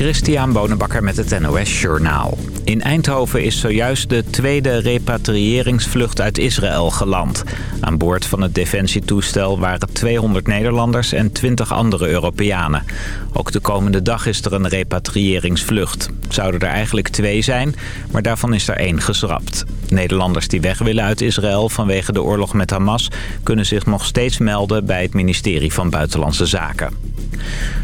Christian Bonenbakker met het NOS Journaal. In Eindhoven is zojuist de tweede repatriëringsvlucht uit Israël geland. Aan boord van het defensietoestel waren 200 Nederlanders en 20 andere Europeanen. Ook de komende dag is er een repatriëringsvlucht. Zouden er eigenlijk twee zijn, maar daarvan is er één geschrapt. Nederlanders die weg willen uit Israël vanwege de oorlog met Hamas... kunnen zich nog steeds melden bij het ministerie van Buitenlandse Zaken.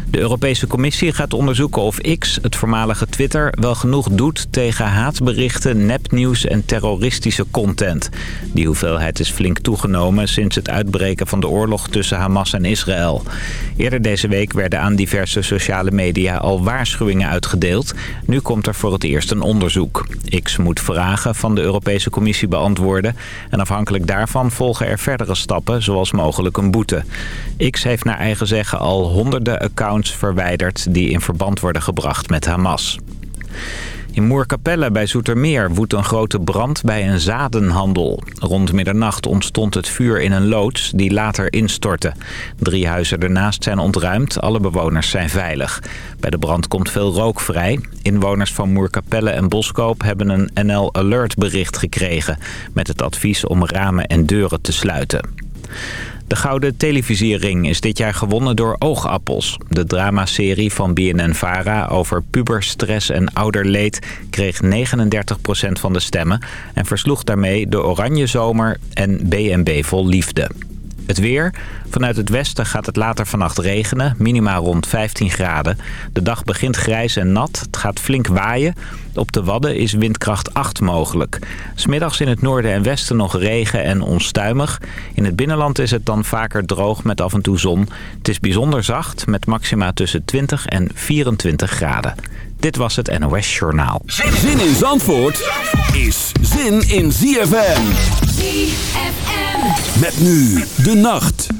De Europese Commissie gaat onderzoeken of X, het voormalige Twitter, wel genoeg doet tegen haatberichten, nepnieuws en terroristische content. Die hoeveelheid is flink toegenomen sinds het uitbreken van de oorlog tussen Hamas en Israël. Eerder deze week werden aan diverse sociale media al waarschuwingen uitgedeeld. Nu komt er voor het eerst een onderzoek. X moet vragen van de Europese Commissie beantwoorden. En afhankelijk daarvan volgen er verdere stappen, zoals mogelijk een boete. X heeft naar eigen zeggen al honderden accounts verwijderd... die in verband worden gebracht met Hamas. In Moerkapelle bij Zoetermeer woedt een grote brand bij een zadenhandel. Rond middernacht ontstond het vuur in een loods die later instortte. Drie huizen ernaast zijn ontruimd, alle bewoners zijn veilig. Bij de brand komt veel rook vrij. Inwoners van Moerkapelle en Boskoop hebben een NL Alert bericht gekregen... met het advies om ramen en deuren te sluiten. De Gouden Televisiering is dit jaar gewonnen door Oogappels. De dramaserie van BNN-VARA over puberstress en ouderleed kreeg 39% van de stemmen... en versloeg daarmee de Oranje Zomer en BNB Vol Liefde. Het weer. Vanuit het westen gaat het later vannacht regenen. Minima rond 15 graden. De dag begint grijs en nat. Het gaat flink waaien. Op de Wadden is windkracht 8 mogelijk. Smiddags in het noorden en westen nog regen en onstuimig. In het binnenland is het dan vaker droog met af en toe zon. Het is bijzonder zacht met maxima tussen 20 en 24 graden. Dit was het NOS Journaal. Zin in Zandvoort is zin in ZFM. ZFM. Met nu de nacht.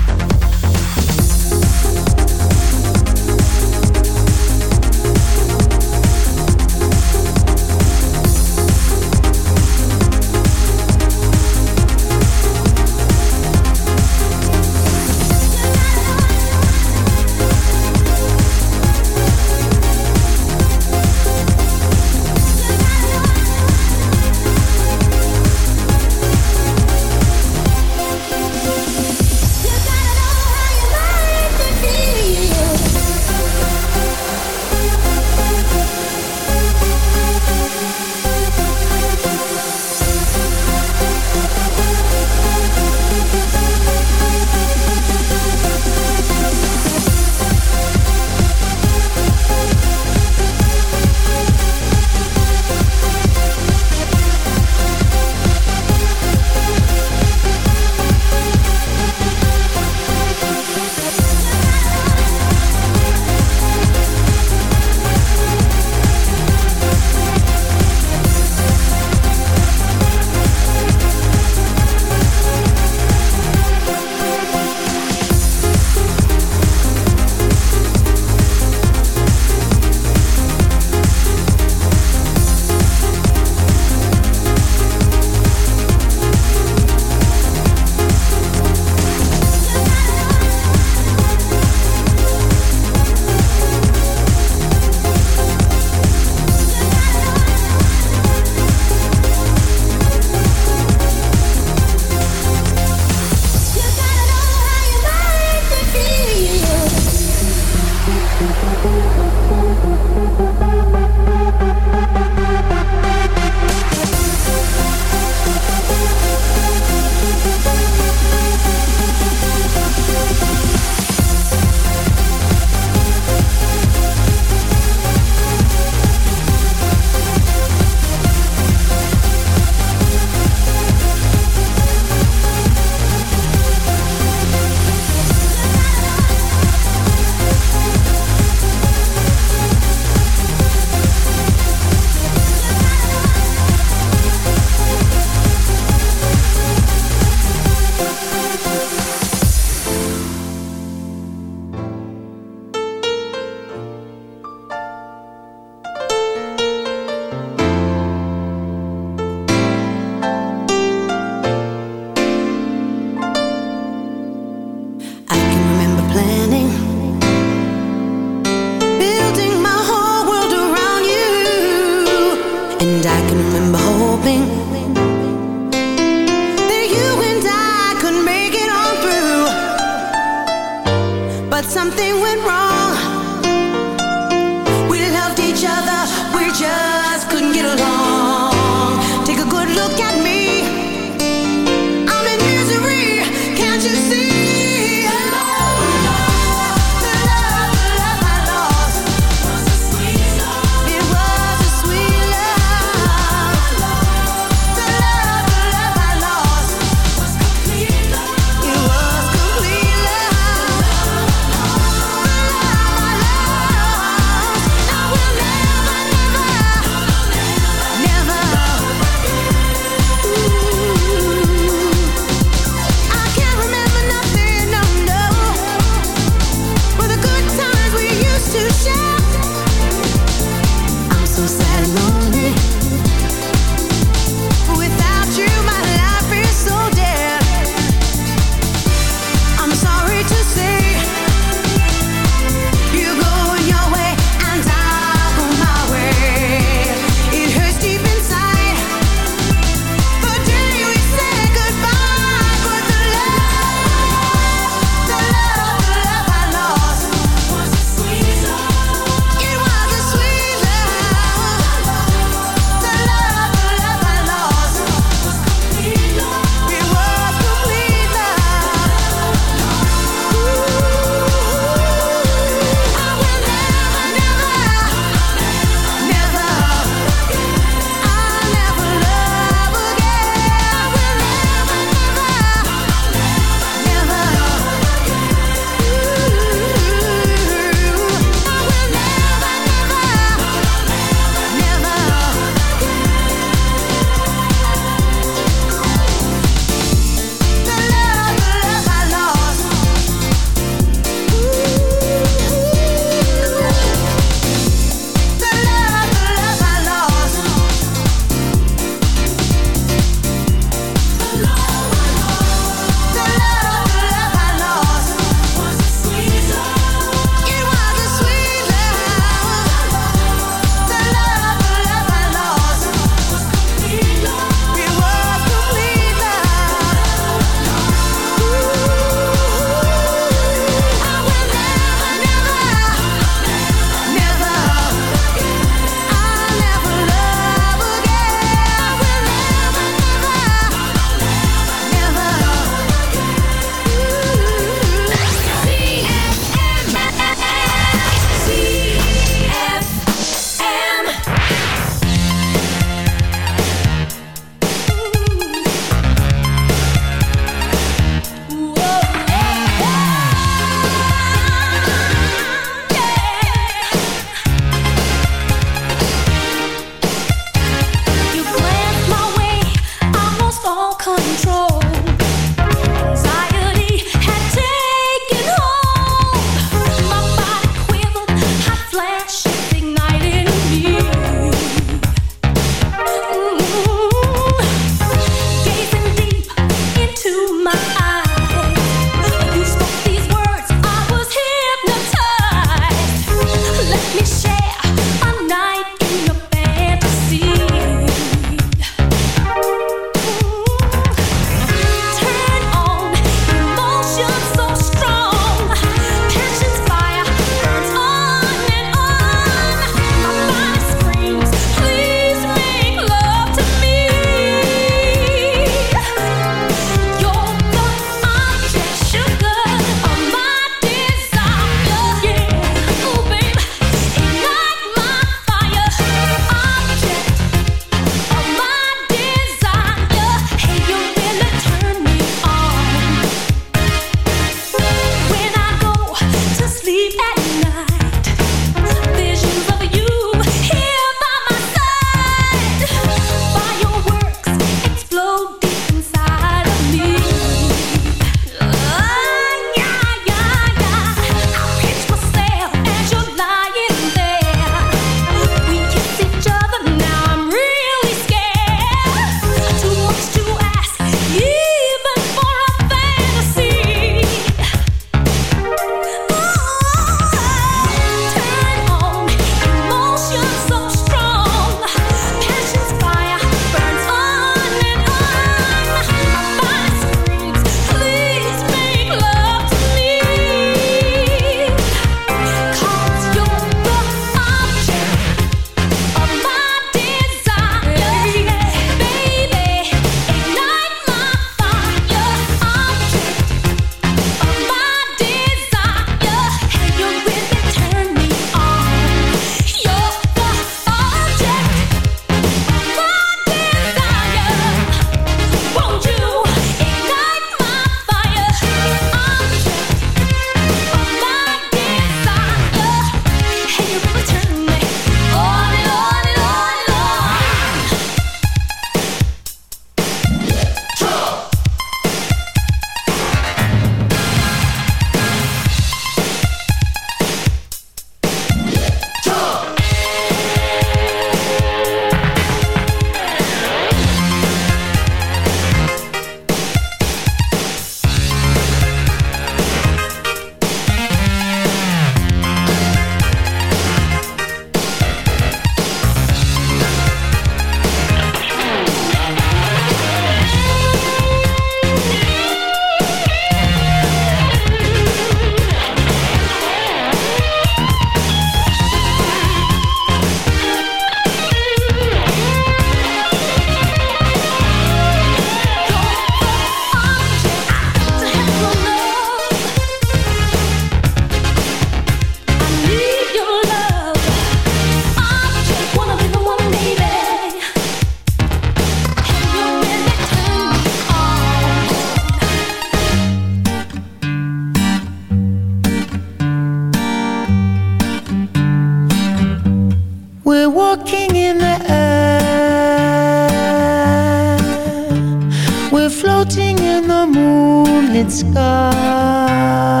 painted sky.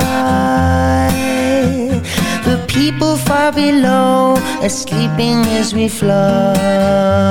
The people far below are sleeping as we fly.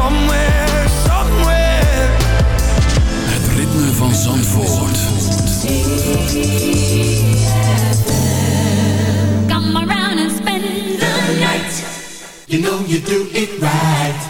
somewhere, somewhere. Het ritme van Zandvoort. Come around and spend the night. You know you do it right.